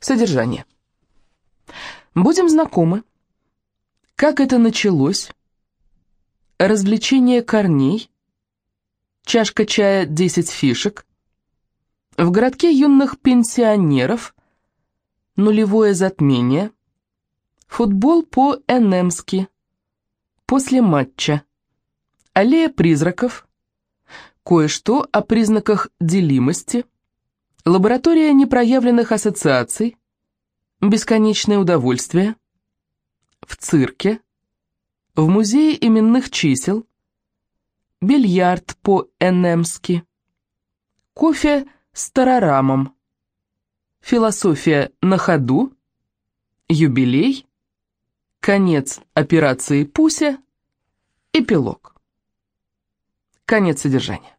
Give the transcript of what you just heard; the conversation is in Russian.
Содержание. Будем знакомы. Как это началось? Развлечение корней. Чашка чая 10 фишек. В городке юных пенсионеров. Нулевое затмение. Футбол по-энемски. После матча. Аллея призраков. Кое-что о признаках делимости. Лаборатория непроявленных ассоциаций. Бесконечное удовольствие. В цирке. В музее именных чисел. Бильярд по-энемски. Кофе с тарарамом. Философия на ходу. Юбилей. Конец операции Пуся. Эпилог. Конец содержания.